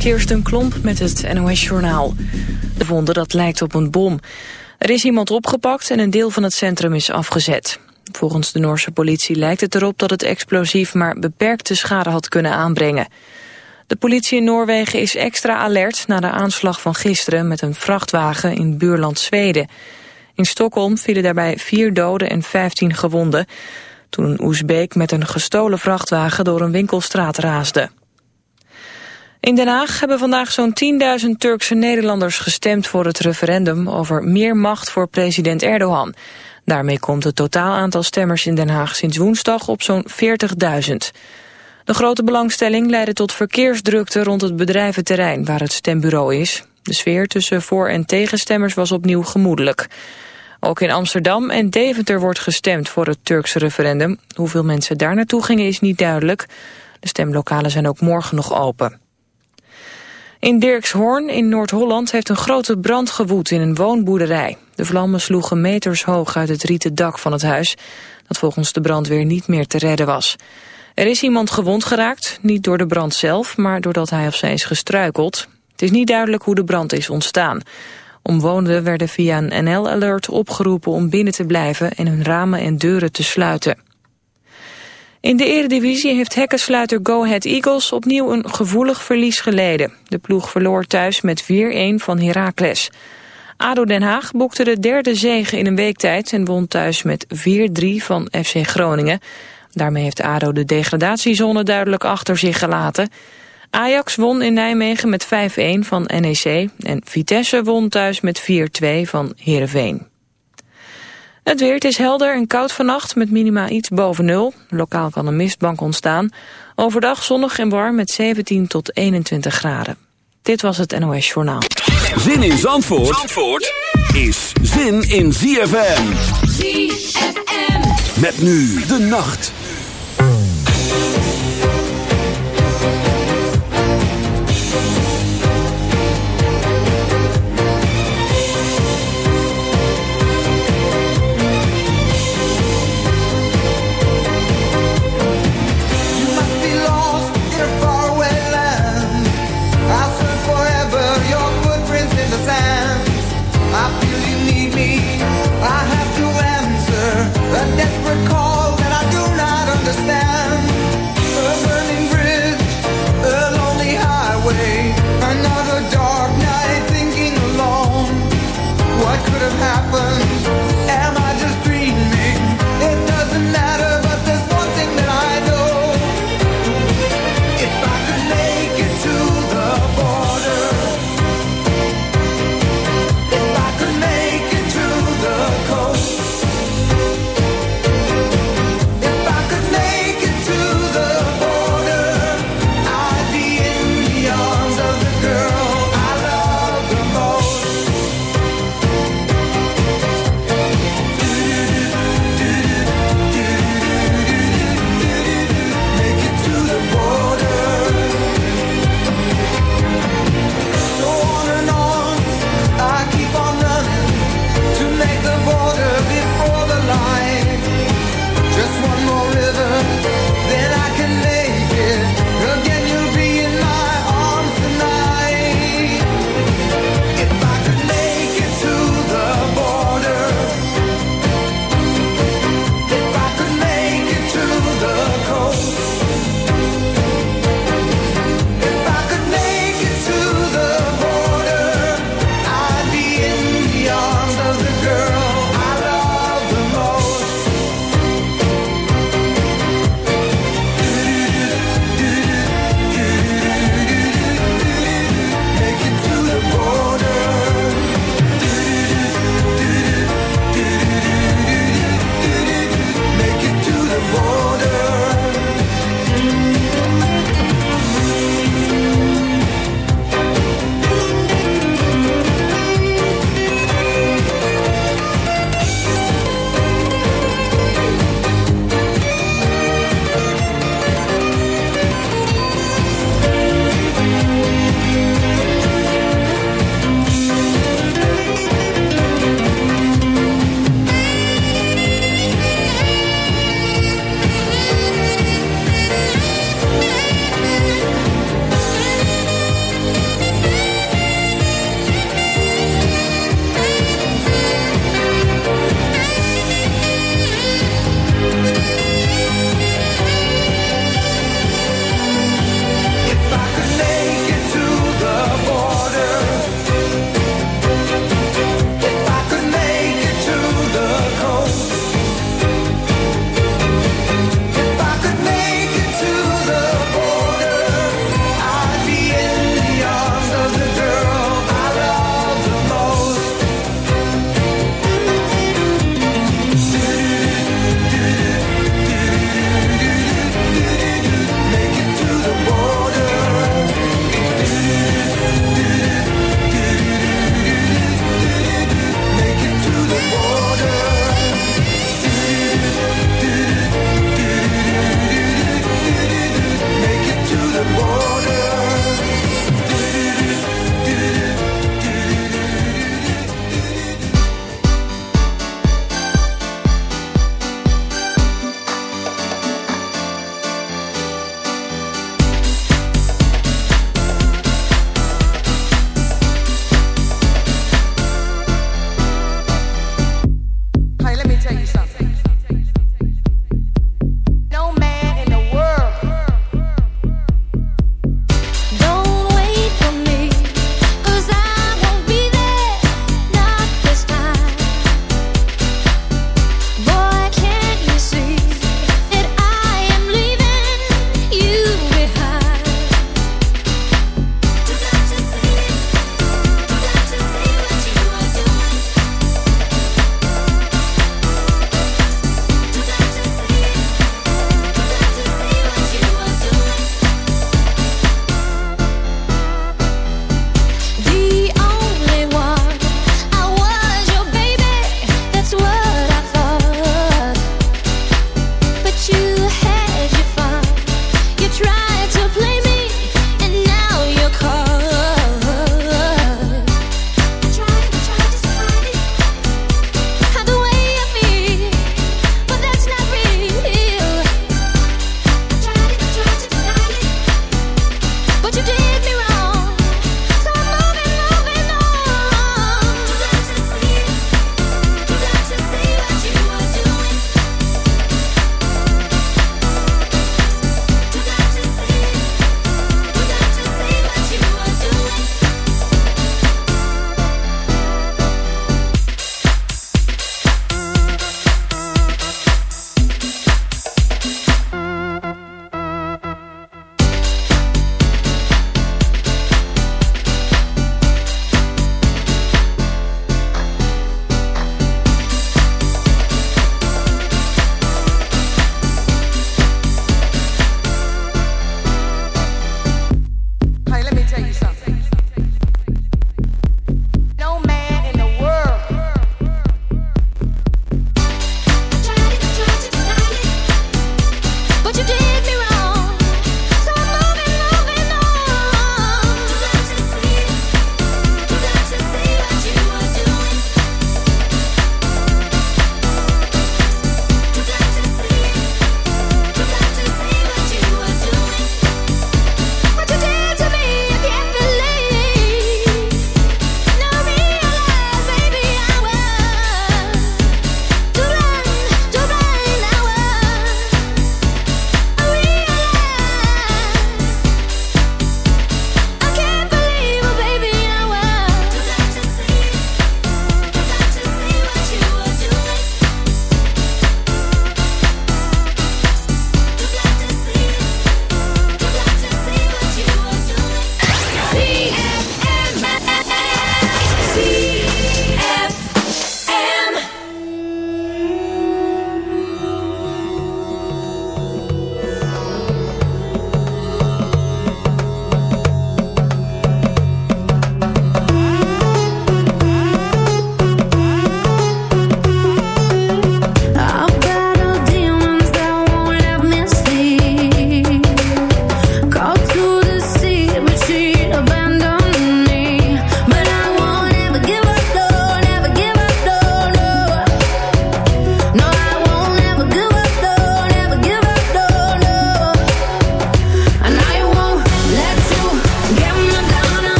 Kirsten Klomp met het NOS-journaal. De vonden dat lijkt op een bom. Er is iemand opgepakt en een deel van het centrum is afgezet. Volgens de Noorse politie lijkt het erop dat het explosief maar beperkte schade had kunnen aanbrengen. De politie in Noorwegen is extra alert na de aanslag van gisteren met een vrachtwagen in buurland Zweden. In Stockholm vielen daarbij vier doden en vijftien gewonden toen een Oezbeek met een gestolen vrachtwagen door een winkelstraat raasde. In Den Haag hebben vandaag zo'n 10.000 Turkse Nederlanders gestemd voor het referendum over meer macht voor president Erdogan. Daarmee komt het totaal aantal stemmers in Den Haag sinds woensdag op zo'n 40.000. De grote belangstelling leidde tot verkeersdrukte rond het bedrijventerrein waar het stembureau is. De sfeer tussen voor- en tegenstemmers was opnieuw gemoedelijk. Ook in Amsterdam en Deventer wordt gestemd voor het Turkse referendum. Hoeveel mensen daar naartoe gingen is niet duidelijk. De stemlokalen zijn ook morgen nog open. In Dirkshoorn in Noord-Holland heeft een grote brand gewoed in een woonboerderij. De vlammen sloegen meters hoog uit het rieten dak van het huis... dat volgens de brandweer niet meer te redden was. Er is iemand gewond geraakt, niet door de brand zelf... maar doordat hij of zij is gestruikeld. Het is niet duidelijk hoe de brand is ontstaan. Omwonenden werden via een NL-alert opgeroepen om binnen te blijven... en hun ramen en deuren te sluiten. In de eredivisie heeft hekkensluiter Go Ahead Eagles opnieuw een gevoelig verlies geleden. De ploeg verloor thuis met 4-1 van Heracles. ADO Den Haag boekte de derde zege in een week tijd en won thuis met 4-3 van FC Groningen. Daarmee heeft ADO de degradatiezone duidelijk achter zich gelaten. Ajax won in Nijmegen met 5-1 van NEC en Vitesse won thuis met 4-2 van Heerenveen. Het weer, het is helder en koud vannacht met minima iets boven nul. Lokaal kan een mistbank ontstaan. Overdag zonnig en warm met 17 tot 21 graden. Dit was het NOS Journaal. Zin in Zandvoort, Zandvoort is zin in ZFM. ZFM. Met nu de nacht.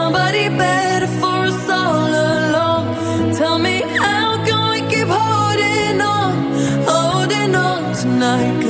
somebody better for us all along. Tell me how can we keep holding on, holding on tonight?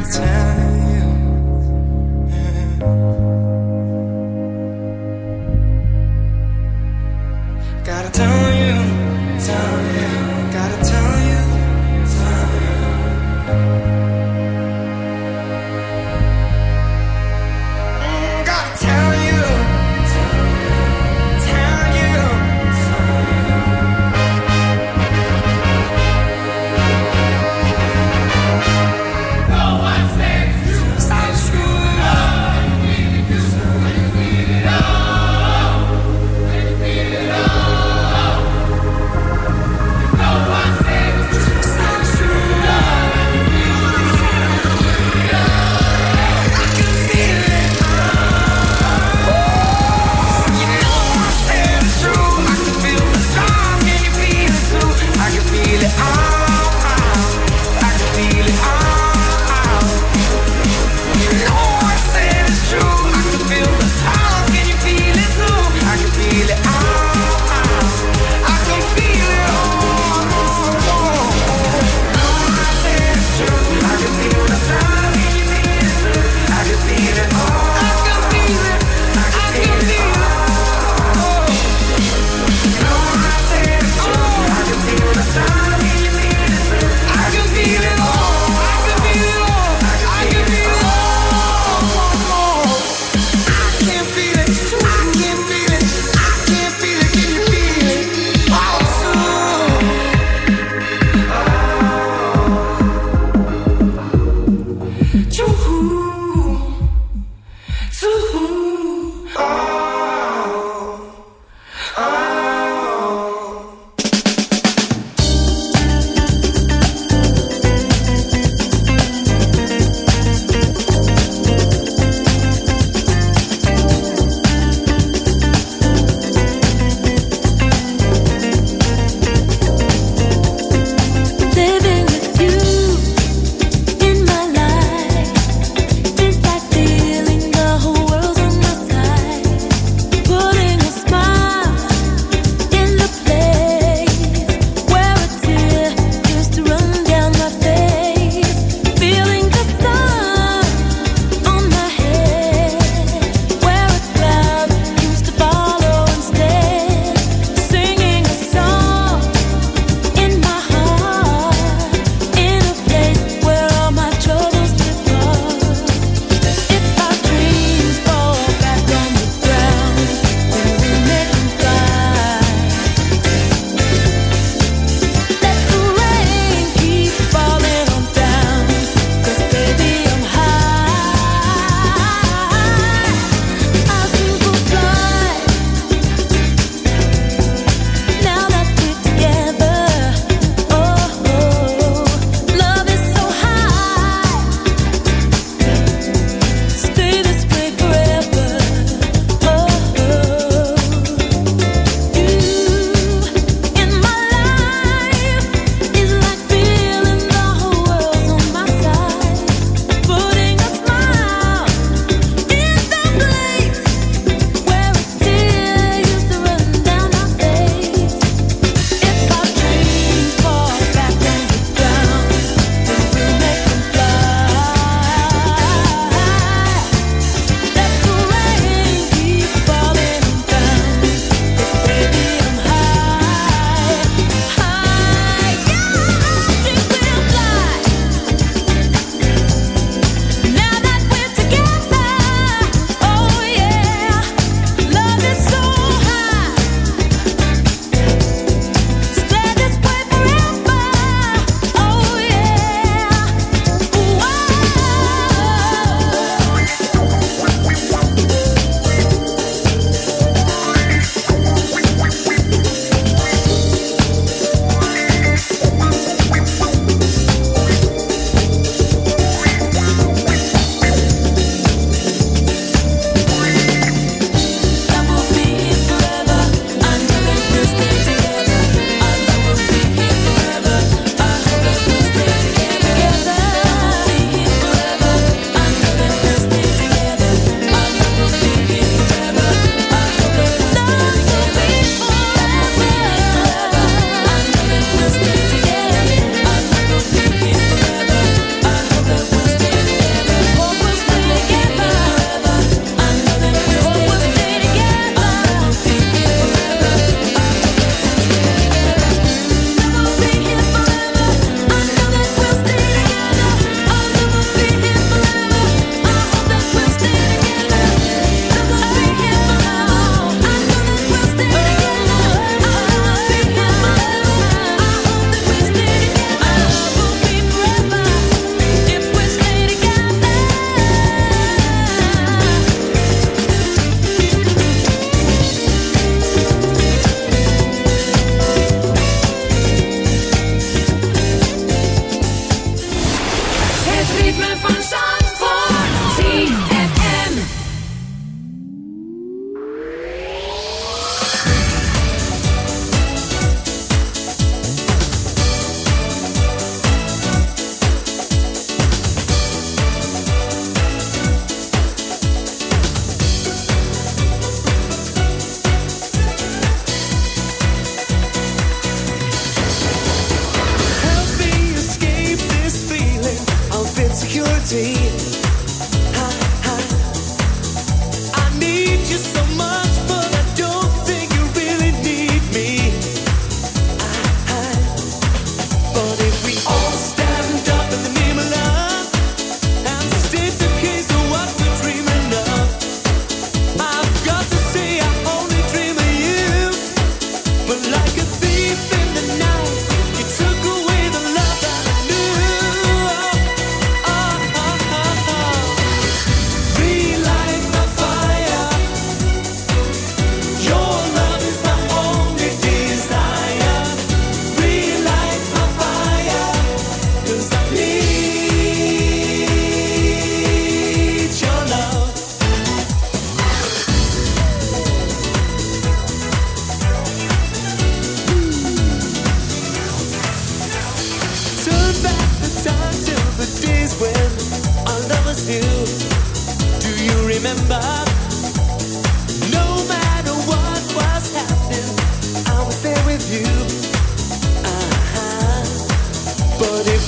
out of town.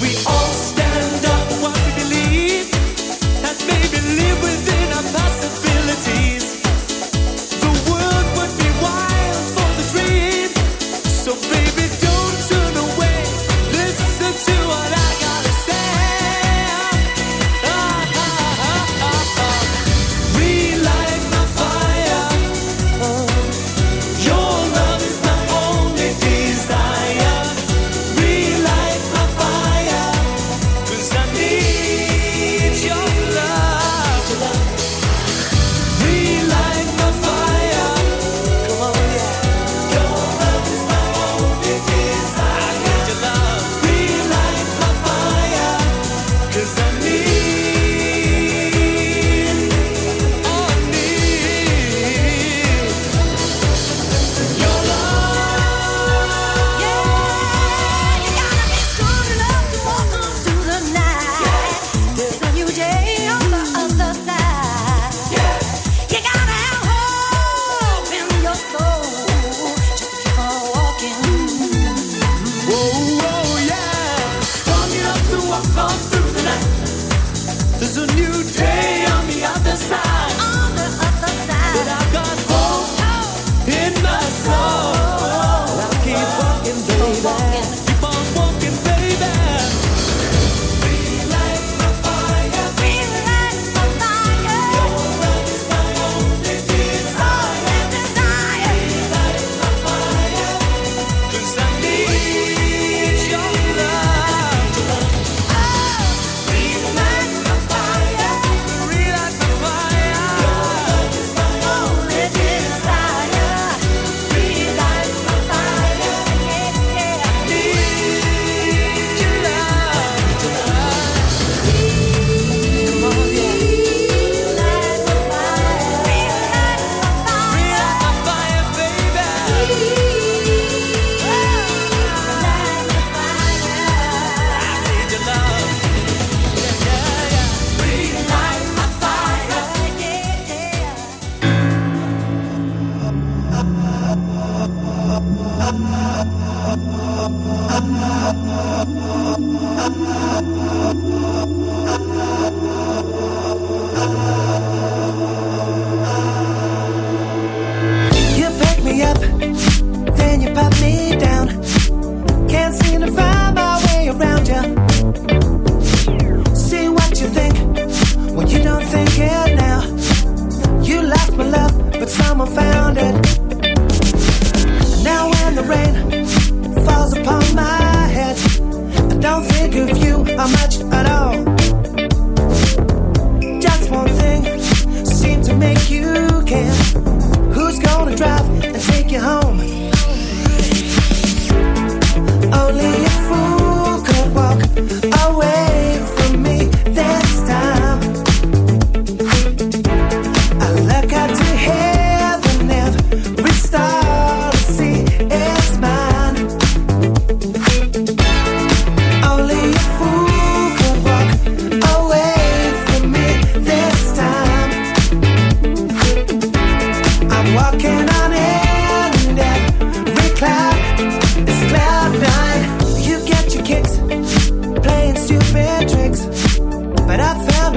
we all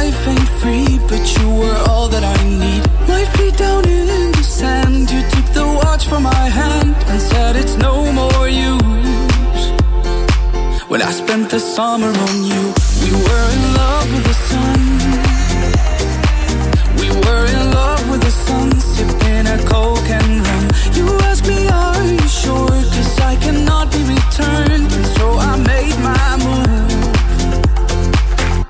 Life ain't free, but you were all that I need. My feet down in the sand, you took the watch from my hand and said it's no more use. When I spent the summer on you, we were in love with the sun. We were in love with the sun, sipping a coke and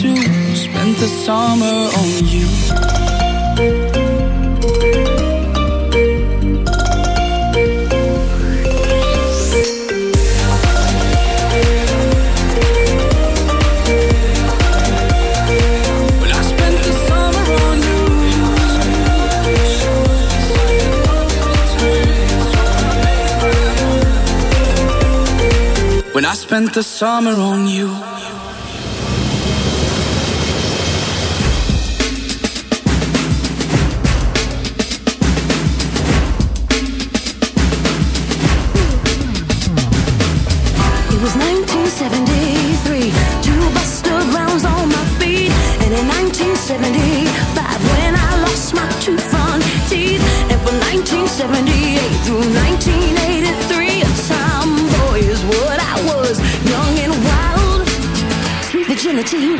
to spend the summer on you. When I spent the summer on you. When I spent the summer on you. Sweet virginity.